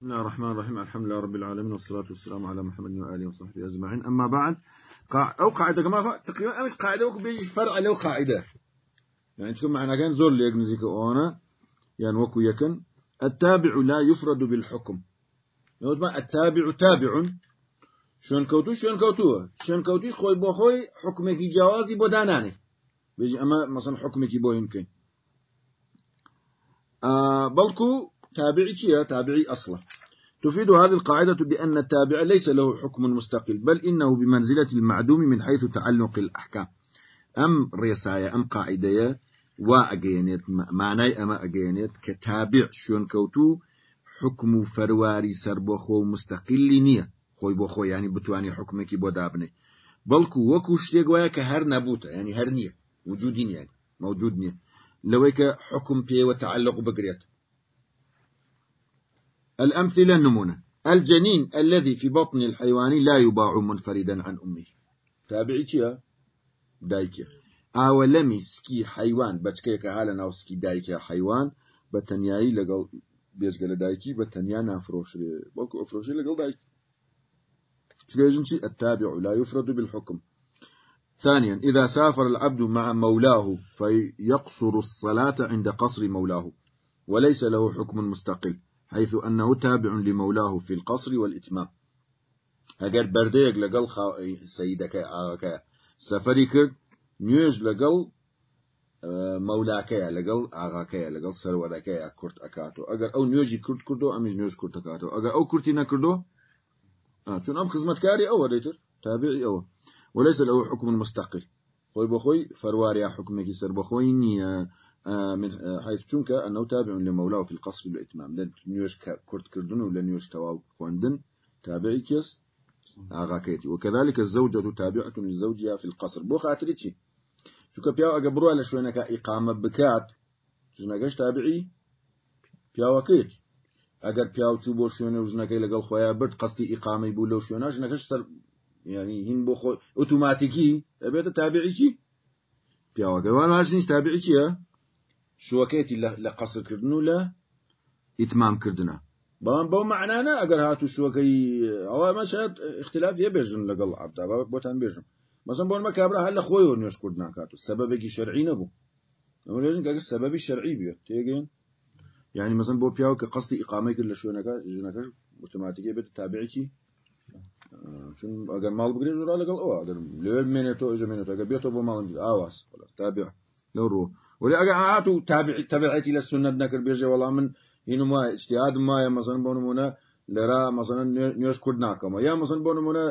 بسم الله الرحمن الرحيم الحمد لله رب العالمين والصلاة والسلام على محمد وآله وصحبه أجمعين أما بعد قاع أو قاعدة كما تقريبا أمس قاعدة وكبيجي فرع له قاعدة يعني تكون معنا كان زور ليك نزيك أنا يعني وكو يكن التابع لا يفرد بالحكم ما التابع تابع شون كوتو شون كوتو شون كوتو خوي بو خوي حكمك جوازي بوداناني بيجي أما مثلا حكمك بو يمكن آه بلكو تابعي شيء تابعي أصلا تفيد هذه القاعدة بأن التابع ليس له حكم مستقل بل إنه بمنزلة المعدوم من حيث تعلق الأحكام. أم ريسايا أم قاعدة وأجينت معنى أما أجينت كتابع شون كوتو حكم فرواري سربخو مستقل نية. خوي بخو يعني بتواني حكمك بودابني بلكو وكو شتيق ويا كهر نبوتا يعني هر نية وجودين يعني موجود لويك حكم بيه وتعلق بقريت الأمثلة النمونة. الجنين الذي في بطن الحيوان لا يباع منفردا عن أمه. تابعي كيا؟ دايكيا أولمي سكي حيوان بچكي كهالا ناو سكي دايكيا حيوان بتنياي لقل بيزقل دايكي بتنيا نافروش بلكو أفروشي لقل دايكي تليجنشي التابع لا يفرد بالحكم. ثانيا إذا سافر العبد مع مولاه فيقصر الصلاة عند قصر مولاه وليس له حكم مستقل. حيث أنه تابع لمولاه في القصر والإتمام. أجر برديك لقل. سيدك آغاك سفري كرد نيوج لقل آه، مولاك لقل آغاك لقل سرورك كرت أكاتو. أجر أو نيوجي كرت كردو أمج نيوج كرت أكاتو. أجر أو كرتي نكردو آه شون أم خدمتكاري أو ليتر تابعي أو وليس له حكم مستقل خوي بخوي فرواري حكمك سر بخوي نيا آه، من آه، حيث تنك أنه تابع لمولاه في القصر والإتمام لن نيوش كرت كردن ولا نيوش تواو خواندن تابعي كيس؟ آغاكيتي وكذلك الزوجة تابعة لزوجها في القصر. بو خاطريتي شو كبياو أقبروا على شوينك إقامة بكات جناقش تابعي بياو أكيد أقر بياو تشوبو شوينة وجناقي لقل خويا برد قصدي إقامة يبولو شوينة جناقش سر يعني هين بو خو أوتوماتيكي أبيت تابعي كي بياو أقبروا وأنا هاشنيش شوەکەێتی لە قەسەکردن و لە ئیتمامکردە بەڵام بەو معناە ئەگەر هاتو شوەکەی ئەوە مەشات اختلاف ە بێژن لەگەڵ ئابدا بۆتان بێژم مەسم بۆن مە کابرا هەر لە خۆی و نوێشکرد ناکات و سەبەبێکی شەرعی نەبوو. ئەمەژن کەگە سەبەبی شەرعی بێت تێگەن یعنی مەزم بۆ پیاو کە قستی ئقامی کرد لە شوێنەکە ژنەکەش ئۆتۆماتیکە بێت تابعێکی چون ئەگەر ماڵ بگرێ ژورا لەگەڵ ئەوە ئەگەر لێ مێنێتەوە ژمێنێتەوە ئەگە بێتەوە بۆ ماڵم ئاواز تا بێ لەو ڕۆ ولی ئەگە هاات و تەبعەتی لە سنت نەکرد بێژێ وەڵام من هینم وایە ئشتیادم وایە مەزن بۆ نمونە لەرا مەزەن نوێش کورد ناکەمە. یا مەزن بۆ نمونە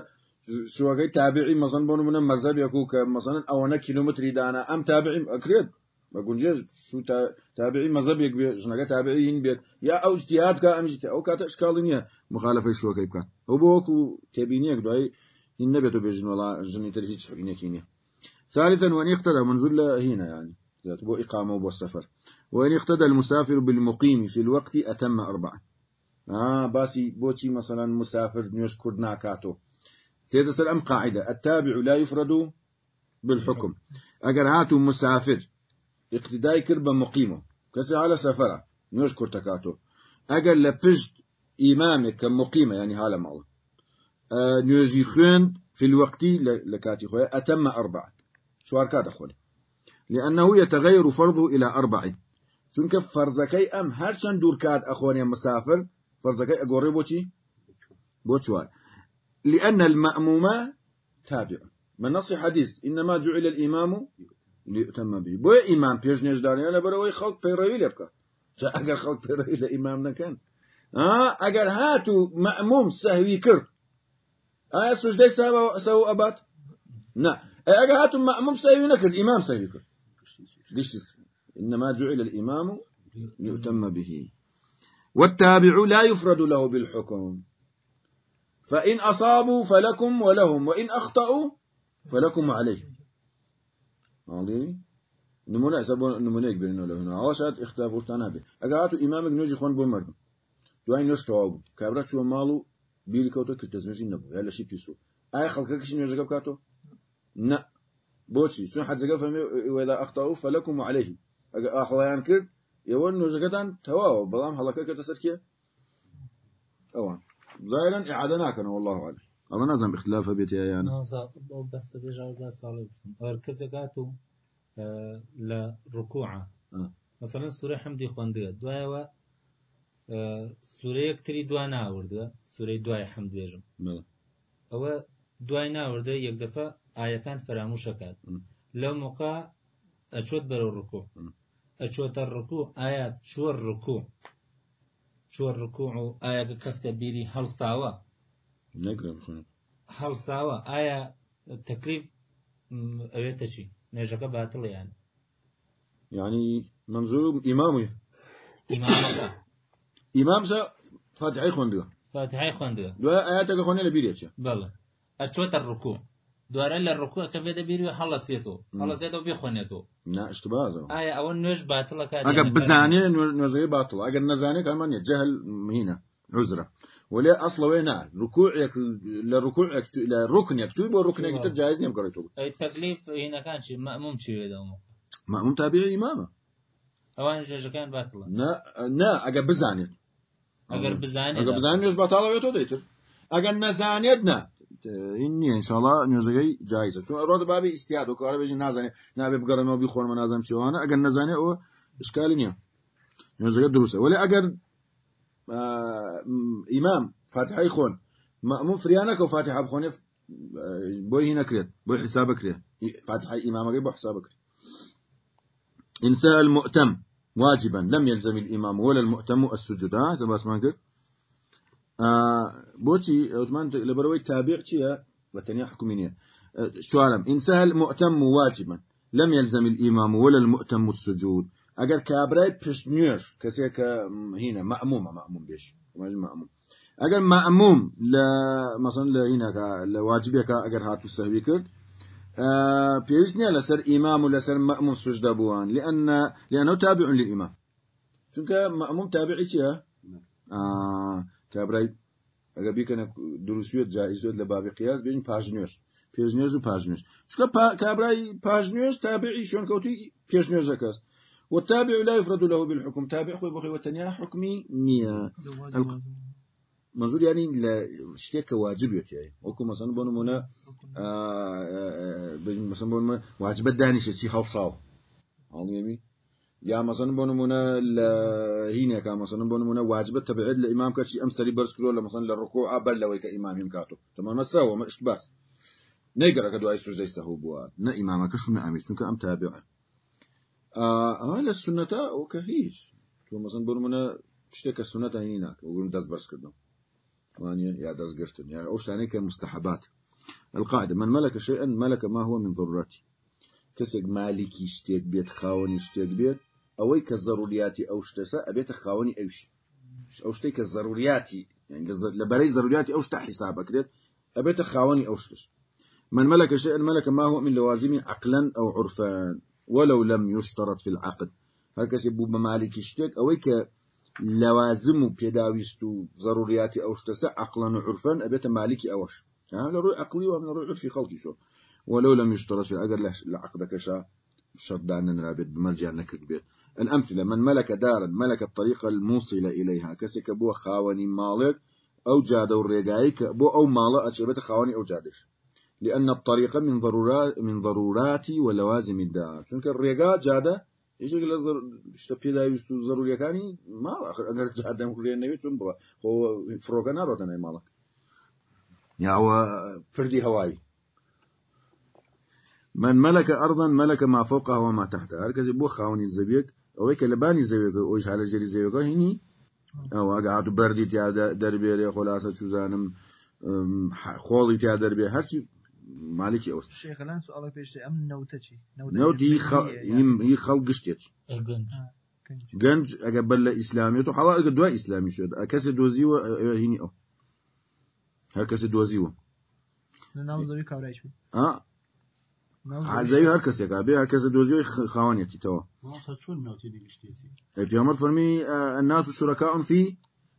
شوەکەی تابعی مەزن بۆ نمونە مەزەب یەکو کە مەزەن ئەوەنە کیلومتری دانا. ئەم تابعیم ئەکرێت بە گونجێ تابعی مەزەبێک بێ ژنەکە تابعین بێت. یا ئەو جتیاد بکە ئەمجیت ئەو کاتە شکڵی نییە مخالفەی شوەکەی بکات ئەو بۆ وەکو تێبینیەک دوایی هین نەبێت و بێژن وڵا ژنی تر هیچ فینێکی نییە. ثالثا وان يقتدى منزل هنا يعني ذات بو إقامة وبو السفر وإن اقتدى المسافر بالمقيم في الوقت أتم أربعة. آه باسي بوتي مثلا مسافر نيوش كردنا كاتو تيتسر أم قاعدة التابع لا يفرد بالحكم. أجر هاتو مسافر اقتداء كربا مقيمه كسي على سفرة نيوش كرتكاتو أجر لبجد إمامك مقيمة يعني هالا مال آه نيوزي خوند في الوقت لكاتي خويا أتم أربعة شو هركات أخواني لأنه يتغير فرضه إلى أربع. چونك فرزكي أم هرچن دور كاد أخواني مسافر فرزكي أقوري بوشي بوشوار لأن المأموم تابع. من نص حديث إنما جعل الإمام ليؤتم به. بو إمام بيش نجدارين أنا بروي خلق بيروي لبكا جاء أقر خلق بيروي لإمامنا كان آه أقر هاتو مأموم سهوي كر آه سجدي سهو أبات نعم أقر هاتو مأموم سهوي نكر إمام سهوي كر قشتس إنما جعل الإمام يؤتم به. والتابع لا يفرد له بالحكم. فإن أصابوا فلكم ولهم وإن أخطأوا فلكم عليه. ماضي نمونا سبون نمونا يقبلنا له هنا. عواشات اختلاف وشتانا به أقعاتوا إمامك نوجي خون بمرد دوين نوش توابو كابرات شو مالو بيلي كوتو كرتزمشي نبو يلا شي بيسو آي خلقك شي نوجي كاتو نا بوشي شو حد زقف وإذا أخطأوا فلكم عليه أخوان كرد يوان نوجكتان تواو بلام حلقة كتسر كيه أوان ظاهرا إعادة ناكنا والله أعلم الله نازم اختلاف بيتي يا أنا بس بيجاوب بس على أركزكاتو آه، لركوعه آه. مثلا سوره حمدی خوندگە. دوایەوە سوورەیەک تری دوا ناوردە سوورەی دوای حمد بێژم. بله. ئەوە دوای ناوردە یەک دەفە ئاەکان فەراموشەکات م. لەو موقع ئەچۆت بەرەو ڕکو. ئەچۆتە ڕکو ئایا چوە ڕکو چوە ڕکو و ئایا کەفتە بیری هەڵساوە هەڵساوە ئایا تەکلیف ئەوێتە چی نێژەکە باتڵ یان يعني. منظور إمامي ئیمامەکە إمام سا فاتحي خوندقة فاتحای خوێندگە دو آياتك خوندقة لبيريتش بەڵێ ئەچۆتە ڕکو دوارە لە ڕکوەکە بێ دەبیری و هەڵەسێتەوە. هەڵەسێتەوە بخوێنێتەوە ناشتبازەوە ئایا ئەوە نوێژ باتڵەکە ئەگە بزانێ نوێژەی باتڵ ئەگەر نەزانێت ئەمانە جەهل مینە عزرە ولا اصلا وين ركوعك لركوعك لركنك تو بركنك انت جايز نيم قريتو التكليف هنا كان شيء مأموم شيء هذا مأموم تابع امامه اوان جوج كان باطله نا نا اجا بزانيت اگر بزانيت اگر بزانيت بزاني باتاله تو ديتر اگر نزانيت نه إني إن شاء الله نوزي جائزة شو أراد بابي استياد وكارا بيجي نازاني نابي بقرن وبيخون ما نازم شو أنا أجا نزاني أو إشكال نيا نوزي دروسة ولا أجا آه م- إمام فاتحة يخون مأمون فريانك وفاتحة بخوني ف- آه، بوي هنا كريت بوي حسابك كريت فاتحة إمامك بوي حسابك كريت إن سأل المؤتم واجبا لم يلزم الإمام ولا المؤتم السجود. ها بس ما بوتي عثمان لبروي تابع شيء وتنيا حكمينية آه شو عالم إن سهل مؤتم واجبا لم يلزم الإمام ولا المؤتم السجود. أجر كابراي بشنير كسيك هنا مأمومة مأموم بيش مأموم. أجر مأموم لا مثلا لا هنا كا لا واجبك أجر هاتو سهوي كرد آه بيجني لسر إمام ولا سر مأموم سجد بوان. لأن لأنه تابع للإمام. چونك مأموم تابعي چيا آه كابراي اگر بیکنه دروستوێت جایزه لبابی قیاس بین پاژنێش پێشنێژ و پاژنێش چکە کابرای پاژنێش تابعی شوێنکەوتی و تابع لا يفرد له بالحكم تابع و بخوي وتنيا حكمي نية منظور یعنی يعني لشتيك واجب يعني یعنی. وكو مثلا بون منا مثلا بون واجب الداني چی هاو صاو هاو يمين يا مثلا بونو منا ل- هنا كان مثلا بونو منا واجبات تبعد الامام كشي امثلي برس كلو ولا مثلا للركوع بل لو كامام يمكاتو تمام ما سوا ما إشت بس. نقرا كدو اي سجده يسهو بوا نا امامك شو نعمل شنو ام تابع آه آه للسنة وكهيش تو مثلا بونو منا شتيك السنة هناك وقولون داز برس كدو وانيا يا داز قرتن يعني اوش يعني كمستحبات القاعدة من ملك شيئا ملك ما هو من ضرورته كسك مالكي شتيك بيت خاوني شتيك بيت أوي كالضرورياتي أو شتسا أبيت خاوني شتي كالضرورياتي يعني لز- لبري ضرورياتي اوش حسابك ريت أبيت خاوني أو شتش من ملك شيئا ملك ما هو من لوازمه عقلا أو عرفا ولو لم يشترط في العقد. هكذا يبو مالكي شتيك أوي ك لوازم بيداويستو ضرورياتي أو شتسا عقلا وعرفا أبيت مالكي أوش. يعني لروي عقلي ومن روي عرفي خلقي شو. ولو لم يشترط في العقد لعقدك شا شرط دعنا نرابط بمرجع نكد بيت. الأمثلة من ملك دارا ملك الطريق الموصل إليها كسك بو خاوني مالك أو جاد الرقايك بو أو مالا أتشبت خاوني أو جادش. لأن الطريق من ضرورات من ضرورات ولوازم الدار. چونك الرقا جادة إيش يقول زر اشتبي دا يستو ضروري كاني؟ ما آخر اگر جادة مكرية النبي چون بوا. هو فروقا نارو تناي مالك. يا هو فردي هواي. من مەلەکە ئەردان مەلەکە مافۆقا ئەوە ما تحتا هەرکەزی بۆ خاونی زەویێک ئەوەی کە لە بانی زەوێکە ئەوی حالە زیری زەوەکە هینی ئەوگات و بەردی تیا دەربێرێ خۆلاسە چوزانم خۆڵی تیا دەربێ هەرچی مالکی ئەوست. شێخلان سوالە پێش ئەم نەوتەچی نەوتی خەڵ گشتێت. گەنج. ئەگە بەر لە ئیسلامیێت و حڵا ئەگە دوای ئیسلامی شوێت. کەسێک دۆزیوە هینی ئەو. هەر کەسێک دۆزیوە. زي هركس يقابل هركس دوزيوة خوانيتي توا واسه شون نوتي دي قشتيسي البيامر فرمي آه، الناس شركاء في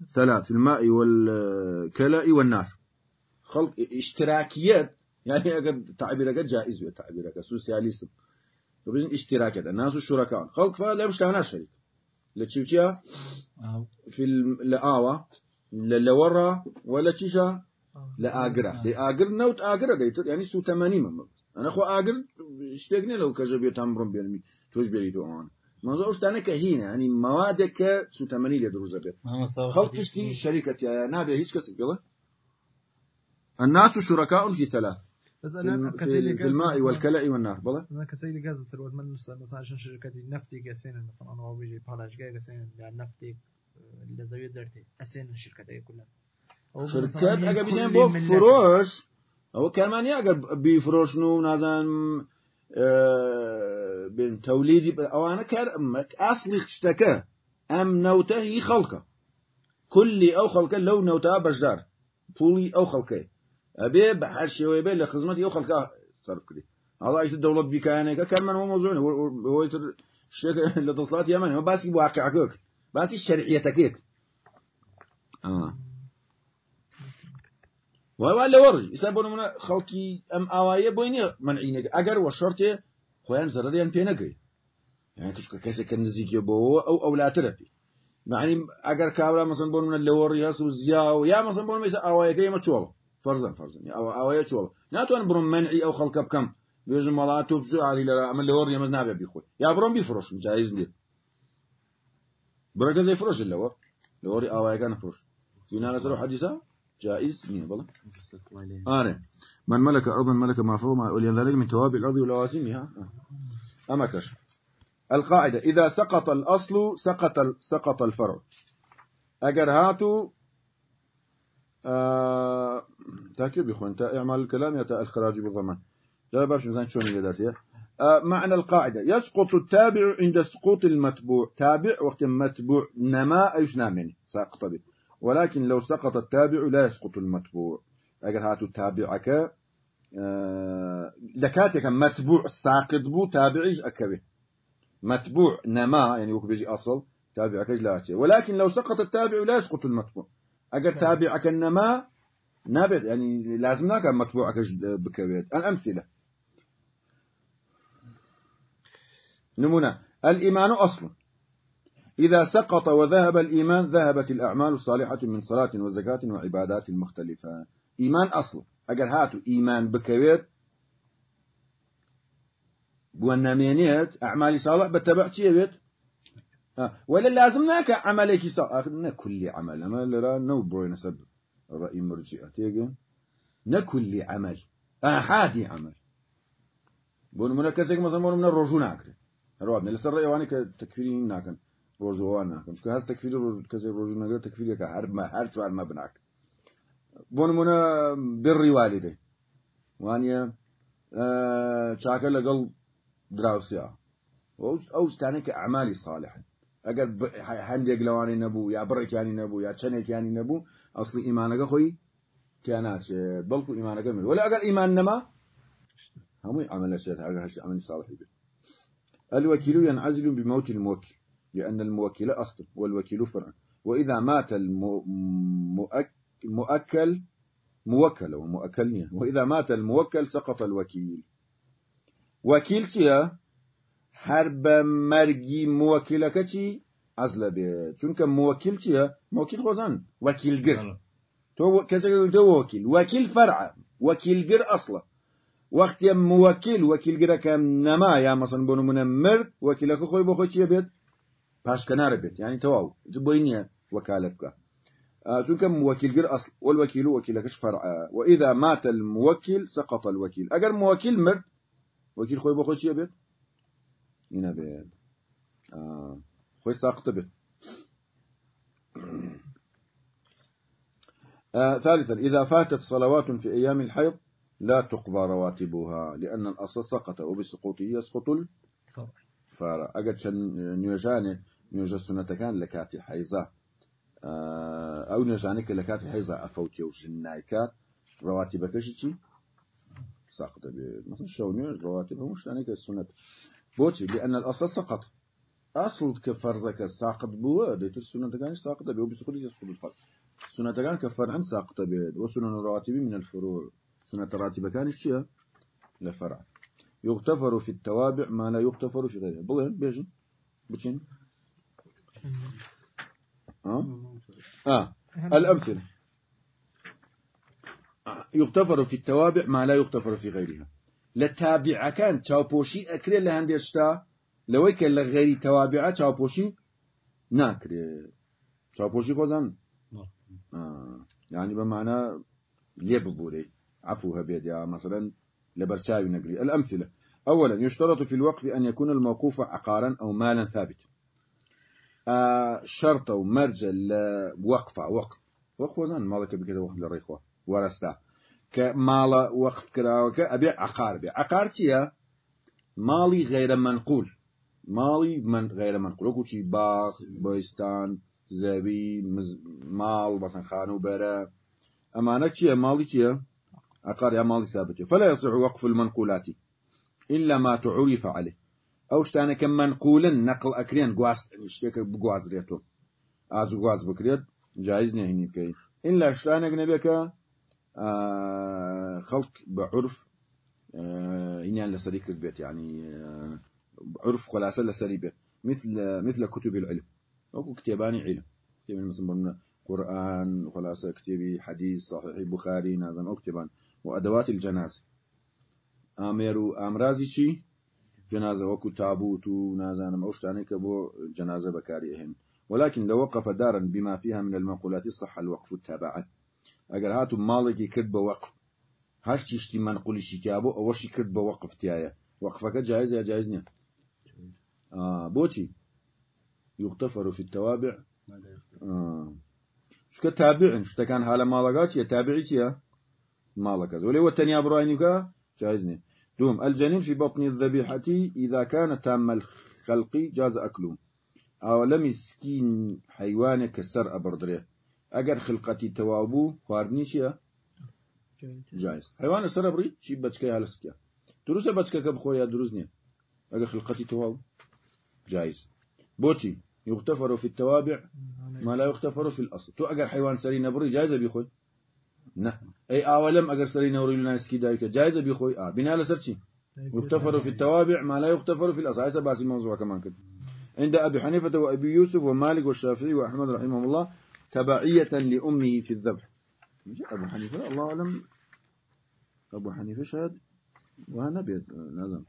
ثلاث الماء والكلاء والنار. خلق اشتراكيات يعني اگر تعبيرك جائز بي تعبيرك سوسياليزم وبزن اشتراكات الناس شركاء خلق فلا مش لها شريك لتشوتيا في الآوة للورا ولا اجرا دي اجر نوت ديتر يعني سو 80 من أنا خو اجر اشتقني لو كجبيت امرم بيرمي توج بيريتو أنا موضوع تانك هنا يعني موادك سو 80 يدروز بيت ما مساوي خلق حديث اشتي مين؟ شركة يا نابي هيك كسب يلا الناس شركاء في ثلاث. بس في, الماء والكلاء والنار بلا أنا كسيلي غاز سروت من مثلا عشان شركتي نفتي قاسين مثلا أنا بيجي بالاش جاي يعني نفتي اللي زي درتي اسين الشركتي كلها. شركات أجا كل بيجين بو. فروش ئەوە کارمانی ئەگەر بیفرۆشن و نازان بن تەولیدی ئەوانە کار ئاسلی شتەکە ئەم نەوتە هی خەڵکە. کولی ئەو خەڵکە لەو نەوتا بەشدار. پوڵی ئەو خەڵکەی. ئەبێ بە هەر شێوەی بێ لە خزمەتی ئەو خەڵکە سەرکری هەڵایت دەوڵەت بیکانێکە کارمانەوە مۆزۆینەوەتر شتێک لە دەسڵات یامانەوە باسی واقعکەک باسی شەرعەتەکەێک ئا. وایوا لەوەڕژ ئسا بۆ منە خەڵکی ئەم ئاوایە بۆی نیە منعینێک ئەگەر وە شۆرتێ خۆیان زەرەریان پێ نەگەی توشکە کەسێکە نزیکە بۆەوە ئەو ئەولاترە پێی معنی ئەگەر کابرا مەسن بۆ منە لەوەڕی هەس و زیاو یا مەسن بۆ مێسە ئاوایەکە ئمە چۆڵ فەرزن فەرزن ئەوە ئاوایە چۆڵ ناتوان بڕم منعی ئەو خەڵکە بکەم. بێژم وڵات تۆ بزوو علی لە ئەمە لەوە ڕێمە نابێ بیخۆی. یا بڕۆم بیفرۆشم جایز لێ برەکە زەی فرۆشن لەوە. لەوەڕی ئاوایەکان فرۆش. یونانە سەر حەدیسە جائز؟ مين؟ والله آره. من ملك أرضا ملك ما فوق ولذلك من توابع الأرض ولوازمها آه. أما كش. القاعدة إذا سقط الأصل سقط سقط الفرع. أجر هاتوا آه... تاكيد يا إعمال الكلام يتا الخراج بالضمان. لا باش مزان شلون اللي ذاتي آه معنى القاعدة. يسقط التابع عند سقوط المتبوع. تابع وقت متبوع نما أيش نامني؟ ساقط به. ولكن لو سقط التابع لا يسقط المتبوع. أجر هاتوا تابعك. آه لكاتك متبوع ساقط بو تابعيش أكبه متبوع نما يعني وك بيجي أصل تابعك لا ولكن لو سقط التابع لا يسقط المتبوع. أجر تابعك النما نابد يعني لازم كان متبوعك بكبيت الأمثلة. نمونة. الإيمان أصل. إذا سقط وذهب الإيمان ذهبت الأعمال الصالحة من صلاة وزكاة وعبادات مختلفة. إيمان أصل. أجر هاتوا إيمان بكويت بوانامينيت أعمال صالح بتبع بيت آه. ولا لازم ناك عملك صالح كل عمل. عمل لا نو بروين سب رأي مرجئة تيجي نكل عمل. أحادي عمل. بون من كسيك مثلا بون من الرجو ناكر رواب نلسر رأي واني كتكفيرين ناكن. ناكن شكو هاز تكفير رجو كسيك رجو ناكر تكفير يكا هر ما هر شو ما بناك بون من بر والدي وانيا آه شاكر لقل دراوسيا أو ستانك أعمالي صالحة أقل هندق لواني نبو يا برك يعني نبو يا تشنك يعني نبو أصلي إيمانك خوي كانت بلكو إيمانك من ولا أقل إيمان نما هم عمل الشيء هذا هالشيء عمل صالح به الوكيل ينعزل بموت الموكل لأن الموكل أصل والوكيل فرع. وإذا مات المؤكل موكل ومؤكل وإذا مات الموكل سقط الوكيل. وكيل مرجي موكلك تي عزل به چونك موكل خوزان وكيل جر تو كذا تو وكيل؟ وكيل فرع. وكيل جر أصلا وقت يم موكل وكيل جر كم نما يا مثلا بنو من مر وكيلك خوي بيت باش كنار بيت. يعني تو بوينيا وكالتك. آه چونك موكل جر أصل؟ والوكيل وكيلكش فرع. وإذا مات الموكل سقط الوكيل. أجر موكل مر وكيل خوي بخوي تي بيت؟ هنا بيت. آه خوي ساقط بيت. آه ثالثا إذا فاتت صلوات في أيام الحيض لا تقضى رواتبها لأن الأصل سقط وبسقوطه يسقط الفارع أجد شن نيوجاني نيوجا سنة كان لكات الحيزة آه أو نيوجانك لكات الحيزة أفوتي وشنايكات رواتبك شيء ساقط مثلا شو نيوج رواتبها مش يعني السنة بوتي لأن الأصل سقط. أصل كفرزك ساقط بوا ديت السنة كان ساقط بوا بسقوطه يسقط الفرع سنة كان كفرع ساقط بيد وسنن الرواتب من الفروع. سنة الراتب كان الشيء لفرع. يغتفر في التوابع ما لا يغتفر في غيرها بلين بيجي. بتشين. آه آه. الأمثلة. يغتفر في التوابع ما لا يغتفر في غيرها. لتابع كان تشاوبوشي أكري لهندي أشتا. لو كان لغير توابع تشاوبوشي ناكري. تشاوبوشي خوزان آه. يعني بمعنى ليب بوري عفو هبيد يا مثلا لبرشاوي نقري. الأمثلة. أولا يشترط في الوقف أن يكون الموقوف عقارا أو مالا ثابتا. آه شرط ومرجع لوقفة وقف. وقف وزن. مالك بكذا وقف للريخوة ورستا. كمال وقف كراوك أبيع عقار بيع عقار تيا مالي غير منقول. مالي من غير منقول. وكو شي باغ بويستان زبي مز... مال مثلا خانو برا أمانة تيا مالي تيا عقار يا مالي ثابت فلا يصح وقف المنقولات إلا ما تعرف عليه. أو شتانا كم منقولا نقل أكريان قواس شتيك بقواز ريتو. آزو قواز بكريت جائز نهيني بكي إلا شتانا نبيك آه خلق بعرف آه إني أن لسريك البيت يعني آه عرف خلاصة لسري بيت. مثل مثل كتب العلم. أو كتاباني علم. كتاب مثلا قرآن خلاصة كتابي حديث صحيح بخاري نازم أو كتابان. وأدوات الجنازة. آميرو أمرازي شي جنازة وكو تابوت نازانم أوشتاني كبو جنازة بكاريهن ولكن لو وقف دارا بما فيها من المنقولات صح الوقف التابعة. اگر هاتو مالكي كتب وقف هاش تشتي منقول شتابو أو شي كتب وقف تيايا وقفك جائز يا جائز نيا آه بوتي يغتفر في التوابع. آه شو كتابع شو كان حالا مالكات يا تابعي يا مالك ولي والتانية براينك جائزني دوم الجنين في بطن الذبيحة إذا كان تام الخلق جاز أكله أو لم يسكين حيوان كسر أبردره أجر خلقتي توابو خواردنيشيا جائز حيوان السر بري شي بچكي على سكيا دروس بچكا كبخويا دروزني أجر خلقتي توابو؟ جائز بوتي يغتفر في التوابع ما لا يغتفر في الأصل. تو أجر حيوان سري نبري جائز بيخوي نعم أي أولم أجر سري نوري لنا سكي دايك جائز بيخوي آه بنا لسرشي يغتفر في التوابع ما لا يغتفر في الأصل هذا موضوع كمان كده عند أبي حنيفة وأبي يوسف ومالك والشافعي وأحمد رحمه الله تبعية لأمه في الذبح. أبو حنيفة الله أعلم. أبو حنيفة شهد وهنا بيت لازم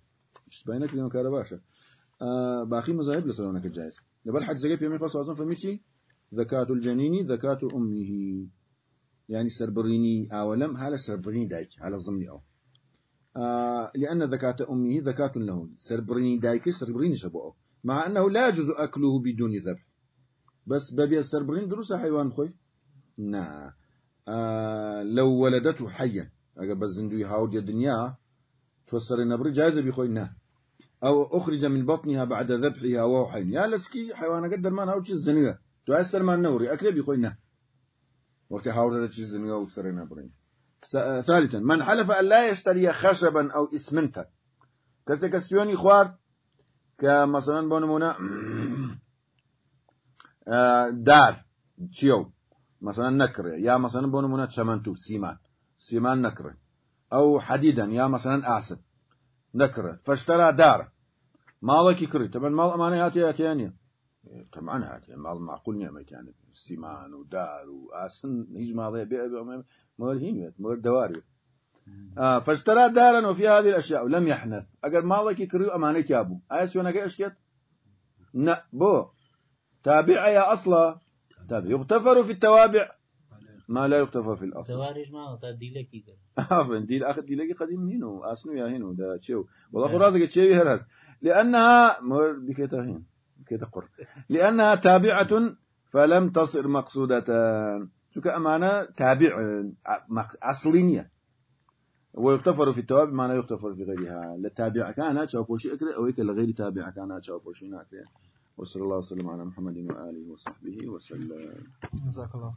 بينك لما كان باشا آه باقي مذاهب لسلونك الجائز لبل حد يومي خاصة أصلا فمشي زكاة الجنين زكاة أمه. يعني سربريني أولم هذا سربريني دايك على ضمني أو. آه لأن زكاة أمه زكاة له سربريني دايك سربريني شبوه. مع أنه لا يجوز أكله بدون ذبح. بس بابي السربرين دروس حيوان خوي؟ نا. آه لو ولدته حيا. أجا بزندو يهاود الدنيا توصر النبر جائزة بيخوي؟ نا. أو أخرج من بطنها بعد ذبحها وهو حي يا لسكي حيوان قدر ما نهاود الزنية. تؤثر ما النوري أكل بيخوي؟ نا. وصر النبرين ثالثا من حلف أن لا يشتري خشبا أو إسمنتا كسكسيوني خوار كمثلا بونمونا دار. تشيو مثلا نكرة يا مثلا بونمونا شمنتو سيمان. سيمان نكرة أو حديدا يا مثلا آسد. نكرة فاشترى دار. مالك يكري. طبعا مال أمانة هاتي طبعا هاتي مال معقول نعمة يعني سيمان ودار وآسن هيج ماضي بيع مال هينيت مال دواري آه فاشترى دارا وفي هذه الأشياء ولم يحنث. أجر مالك يكري أمانة يابو آيس وأنا كأشكت نا بو تابع يا أصلا؟ تابع. يغتفر في التوابع. ما لا يغتفر في الأصل. توارج ما صار ديلك يقر عفوا ديل أخذ ديلك قديم هينو أسنو يا هينو ده تشيو والله خرازك تشيو هرز لأنها مر بكيتا بكيتا قر. لأنها تابعة فلم تصر مقصودة. شو كأمانة تابع أصلينية ويغتفر في التوابع ما لا يغتفر في غيرها. لتابع كان شاو بوشي أكره أو لغير تابع كان شاو بوشي ناكره وصلى الله وسلم على محمد وآله وصحبه وسلم. جزاك الله.